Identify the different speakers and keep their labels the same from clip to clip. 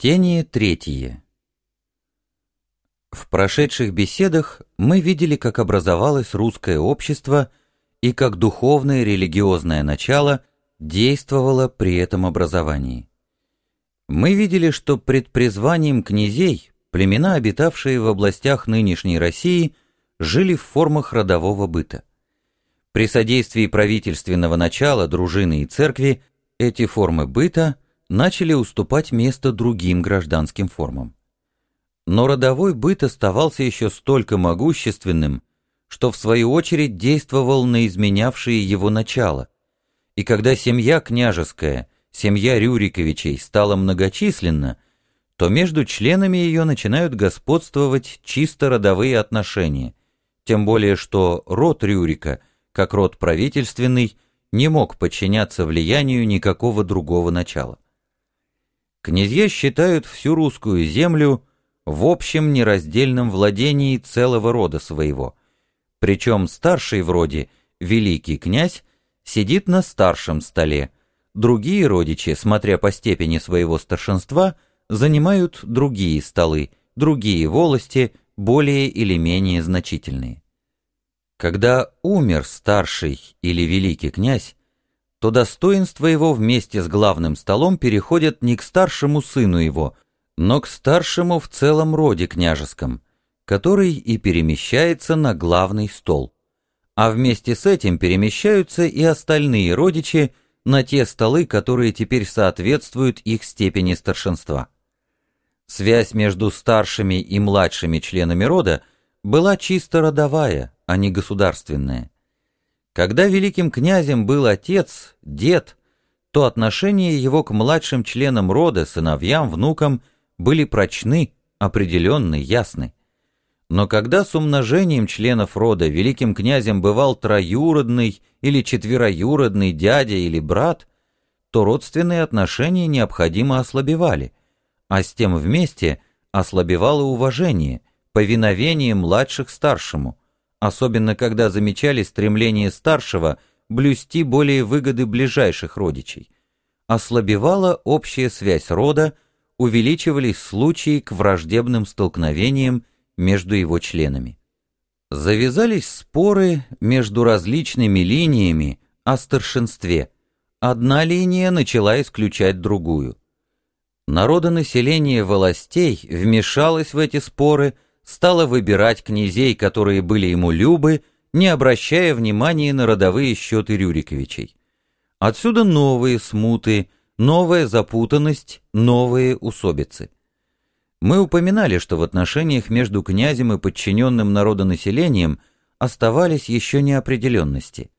Speaker 1: Чтение третье. В прошедших беседах мы видели, как образовалось русское общество и как духовное религиозное начало действовало при этом образовании. Мы видели, что пред призванием князей племена, обитавшие в областях нынешней России, жили в формах родового быта. При содействии правительственного начала, дружины и церкви эти формы быта – начали уступать место другим гражданским формам. Но родовой быт оставался еще столько могущественным, что в свою очередь действовал на изменявшие его начало. И когда семья княжеская, семья Рюриковичей стала многочисленна, то между членами ее начинают господствовать чисто родовые отношения, тем более что род Рюрика, как род правительственный, не мог подчиняться влиянию никакого другого начала. Князья считают всю русскую землю в общем нераздельном владении целого рода своего. Причем старший вроде, великий князь, сидит на старшем столе, другие родичи, смотря по степени своего старшинства, занимают другие столы, другие волости, более или менее значительные. Когда умер старший или великий князь, то достоинства его вместе с главным столом переходят не к старшему сыну его, но к старшему в целом роде княжеском, который и перемещается на главный стол. А вместе с этим перемещаются и остальные родичи на те столы, которые теперь соответствуют их степени старшинства. Связь между старшими и младшими членами рода была чисто родовая, а не государственная. Когда великим князем был отец, дед, то отношения его к младшим членам рода, сыновьям, внукам были прочны, определенны, ясны. Но когда с умножением членов рода великим князем бывал троюродный или четвероюродный дядя или брат, то родственные отношения необходимо ослабевали, а с тем вместе ослабевало уважение, повиновение младших старшему – особенно когда замечали стремление старшего блюсти более выгоды ближайших родичей. Ослабевала общая связь рода, увеличивались случаи к враждебным столкновениям между его членами. Завязались споры между различными линиями о старшинстве. Одна линия начала исключать другую. Народонаселение властей вмешалось в эти споры – стала выбирать князей, которые были ему любы, не обращая внимания на родовые счеты Рюриковичей. Отсюда новые смуты, новая запутанность, новые усобицы. Мы упоминали, что в отношениях между князем и подчиненным народонаселением оставались еще неопределенности.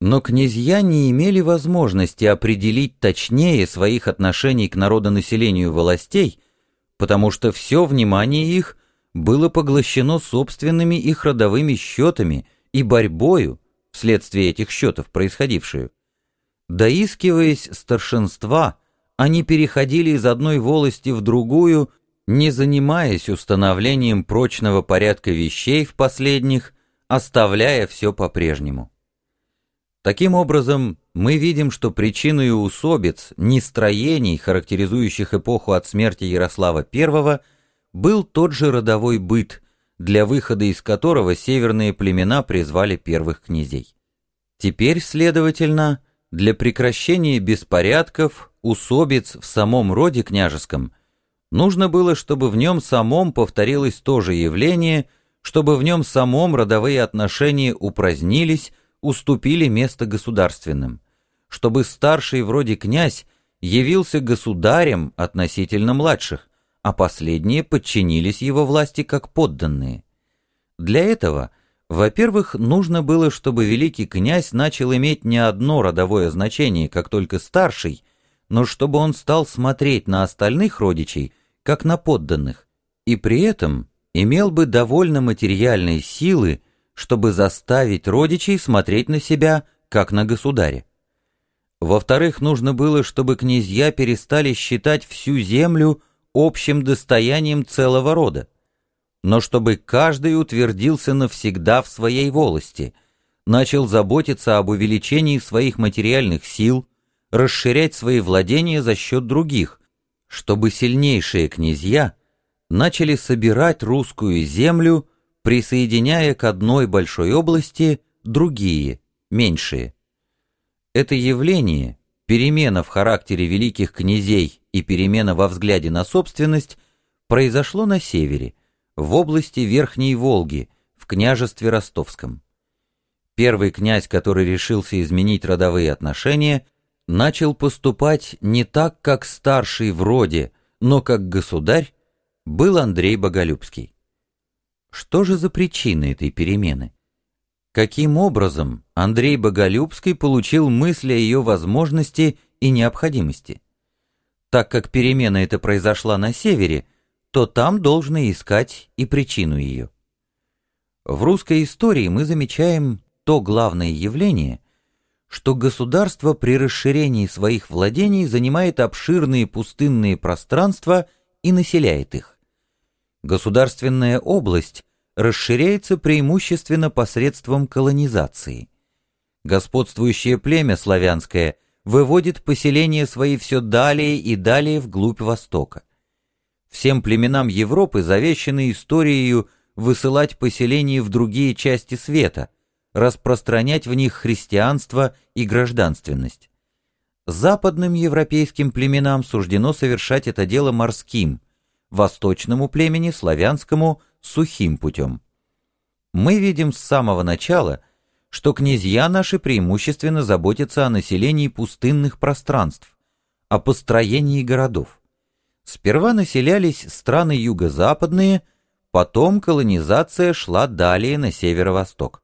Speaker 1: Но князья не имели возможности определить точнее своих отношений к народонаселению властей, потому что все внимание их было поглощено собственными их родовыми счетами и борьбою, вследствие этих счетов происходившую. Доискиваясь старшинства, они переходили из одной волости в другую, не занимаясь установлением прочного порядка вещей в последних, оставляя все по-прежнему. Таким образом, мы видим, что причиной усобиц, нестроений, характеризующих эпоху от смерти Ярослава I, был тот же родовой быт, для выхода из которого северные племена призвали первых князей. Теперь, следовательно, для прекращения беспорядков, усобиц в самом роде княжеском, нужно было, чтобы в нем самом повторилось то же явление, чтобы в нем самом родовые отношения упразднились, уступили место государственным, чтобы старший вроде князь явился государем относительно младших, а последние подчинились его власти как подданные. Для этого, во-первых, нужно было, чтобы великий князь начал иметь не одно родовое значение, как только старший, но чтобы он стал смотреть на остальных родичей, как на подданных, и при этом имел бы довольно материальной силы, чтобы заставить родичей смотреть на себя, как на государя. Во-вторых, нужно было, чтобы князья перестали считать всю землю общим достоянием целого рода, но чтобы каждый утвердился навсегда в своей волости, начал заботиться об увеличении своих материальных сил, расширять свои владения за счет других, чтобы сильнейшие князья начали собирать русскую землю, присоединяя к одной большой области другие, меньшие. Это явление, перемена в характере великих князей и перемена во взгляде на собственность, произошло на севере, в области Верхней Волги, в княжестве Ростовском. Первый князь, который решился изменить родовые отношения, начал поступать не так, как старший в роде, но как государь, был Андрей Боголюбский. Что же за причины этой перемены? Каким образом Андрей Боголюбский получил мысль о ее возможности и необходимости? Так как перемена эта произошла на севере, то там должны искать и причину ее. В русской истории мы замечаем то главное явление, что государство при расширении своих владений занимает обширные пустынные пространства и населяет их. Государственная область расширяется преимущественно посредством колонизации. Господствующее племя славянское выводит поселения свои все далее и далее вглубь Востока. Всем племенам Европы завещаны историей высылать поселения в другие части света, распространять в них христианство и гражданственность. Западным европейским племенам суждено совершать это дело морским, восточному племени, славянскому – сухим путем. Мы видим с самого начала, что князья наши преимущественно заботятся о населении пустынных пространств, о построении городов. Сперва населялись страны юго-западные, потом колонизация шла далее на северо-восток.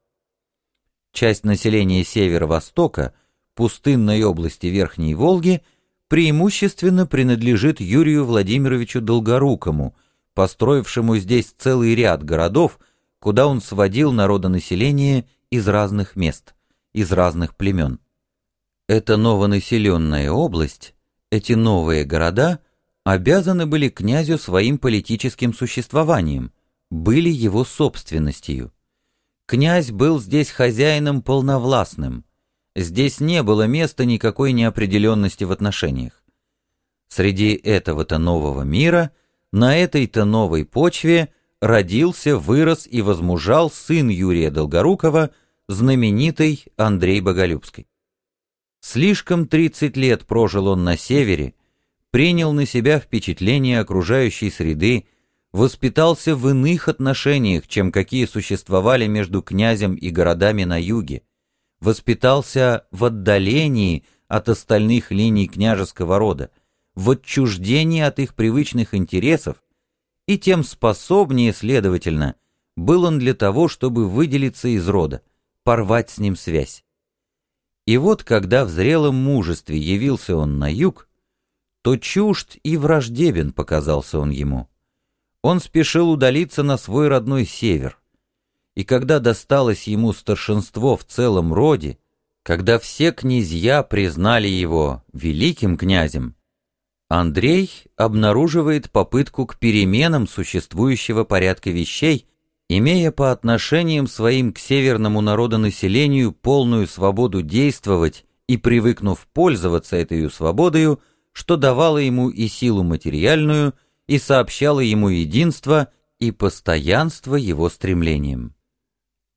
Speaker 1: Часть населения северо-востока, пустынной области Верхней Волги, преимущественно принадлежит Юрию Владимировичу Долгорукому – построившему здесь целый ряд городов, куда он сводил народонаселение из разных мест, из разных племен. Эта новонаселенная область, эти новые города обязаны были князю своим политическим существованием, были его собственностью. Князь был здесь хозяином полновластным, здесь не было места никакой неопределенности в отношениях. Среди этого-то нового мира – на этой-то новой почве родился, вырос и возмужал сын Юрия Долгорукова, знаменитый Андрей Боголюбский. Слишком 30 лет прожил он на севере, принял на себя впечатления окружающей среды, воспитался в иных отношениях, чем какие существовали между князем и городами на юге, воспитался в отдалении от остальных линий княжеского рода, в отчуждении от их привычных интересов, и тем способнее, следовательно, был он для того, чтобы выделиться из рода, порвать с ним связь. И вот, когда в зрелом мужестве явился он на юг, то чужд и враждебен показался он ему. Он спешил удалиться на свой родной север, и когда досталось ему старшинство в целом роде, когда все князья признали его великим князем, Андрей обнаруживает попытку к переменам существующего порядка вещей, имея по отношениям своим к северному народонаселению полную свободу действовать и привыкнув пользоваться этой свободою, что давало ему и силу материальную, и сообщало ему единство и постоянство его стремлениям.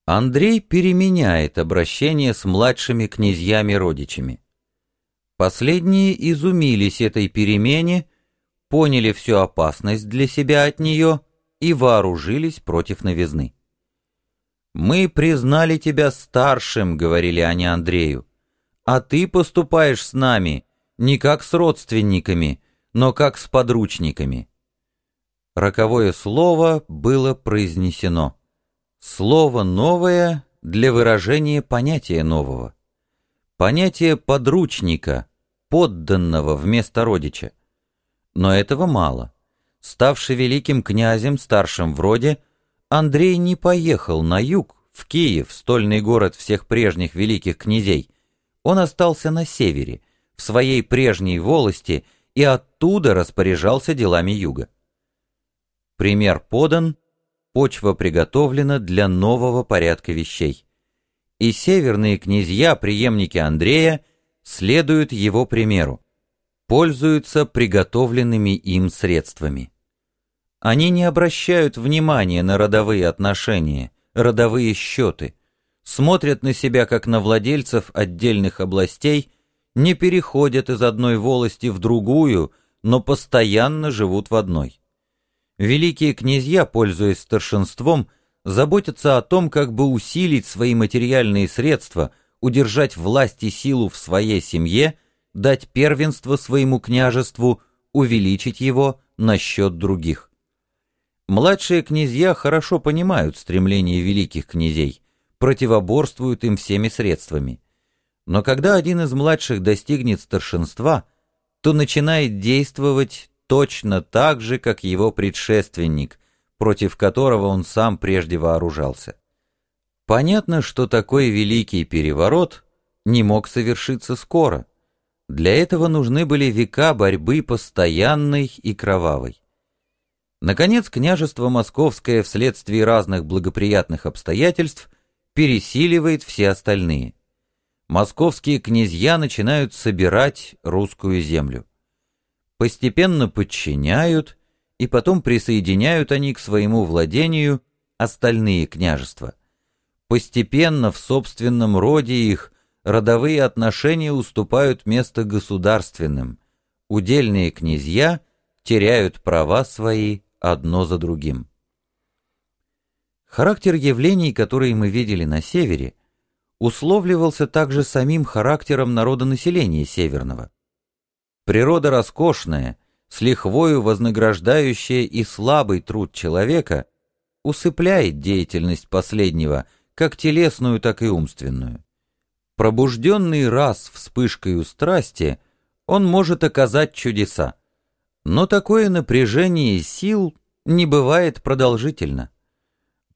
Speaker 1: Андрей переменяет обращение с младшими князьями-родичами. Последние изумились этой перемене, поняли всю опасность для себя от нее и вооружились против новизны. «Мы признали тебя старшим», — говорили они Андрею, «а ты поступаешь с нами не как с родственниками, но как с подручниками». Роковое слово было произнесено. Слово новое для выражения понятия нового. Понятие подручника — подданного вместо родича. Но этого мало. Ставший великим князем, старшим в роде, Андрей не поехал на юг, в Киев, стольный город всех прежних великих князей. Он остался на севере, в своей прежней волости, и оттуда распоряжался делами юга. Пример подан, почва приготовлена для нового порядка вещей. И северные князья, преемники Андрея, следуют его примеру. пользуются приготовленными им средствами. Они не обращают внимания на родовые отношения, родовые счеты, смотрят на себя как на владельцев отдельных областей, не переходят из одной волости в другую, но постоянно живут в одной. Великие князья, пользуясь старшинством, заботятся о том, как бы усилить свои материальные средства, удержать власть и силу в своей семье, дать первенство своему княжеству, увеличить его на счет других. Младшие князья хорошо понимают стремления великих князей, противоборствуют им всеми средствами. Но когда один из младших достигнет старшинства, то начинает действовать точно так же, как его предшественник, против которого он сам прежде вооружался. Понятно, что такой великий переворот не мог совершиться скоро. Для этого нужны были века борьбы постоянной и кровавой. Наконец, княжество Московское вследствие разных благоприятных обстоятельств пересиливает все остальные. Московские князья начинают собирать русскую землю. Постепенно подчиняют, и потом присоединяют они к своему владению остальные княжества. Постепенно в собственном роде их родовые отношения уступают место государственным. Удельные князья теряют права свои одно за другим. Характер явлений, которые мы видели на севере, условливался также самим характером народонаселения северного. Природа роскошная, с лихвою вознаграждающая и слабый труд человека, усыпляет деятельность последнего, как телесную, так и умственную. Пробужденный раз вспышкой страсти, он может оказать чудеса. Но такое напряжение сил не бывает продолжительно.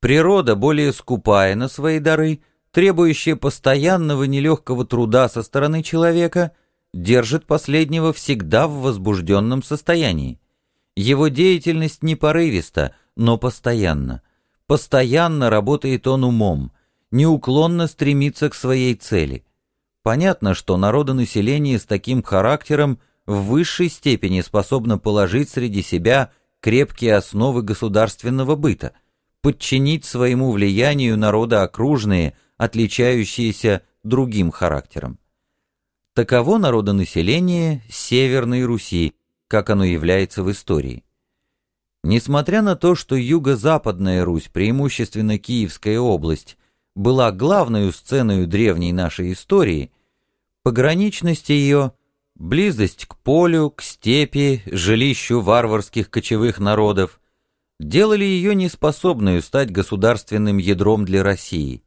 Speaker 1: Природа, более скупая на свои дары, требующая постоянного нелегкого труда со стороны человека, держит последнего всегда в возбужденном состоянии. Его деятельность не порывиста, но постоянно. Постоянно работает он умом, неуклонно стремится к своей цели. Понятно, что народонаселение с таким характером – в высшей степени способна положить среди себя крепкие основы государственного быта, подчинить своему влиянию народа окружные, отличающиеся другим характером. Таково народонаселение Северной Руси, как оно является в истории. Несмотря на то, что юго-западная Русь, преимущественно Киевская область, была главной сценой древней нашей истории, пограничность ее – Близость к полю, к степи, жилищу варварских кочевых народов делали ее неспособной стать государственным ядром для России.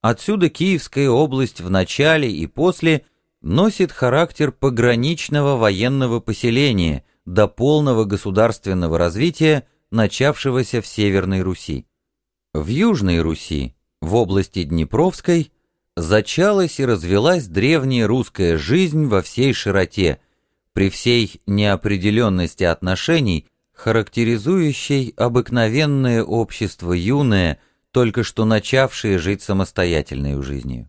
Speaker 1: Отсюда Киевская область в начале и после носит характер пограничного военного поселения до полного государственного развития, начавшегося в Северной Руси. В Южной Руси, в области Днепровской, зачалась и развелась древняя русская жизнь во всей широте, при всей неопределенности отношений, характеризующей обыкновенное общество юное, только что начавшее жить самостоятельной жизнью.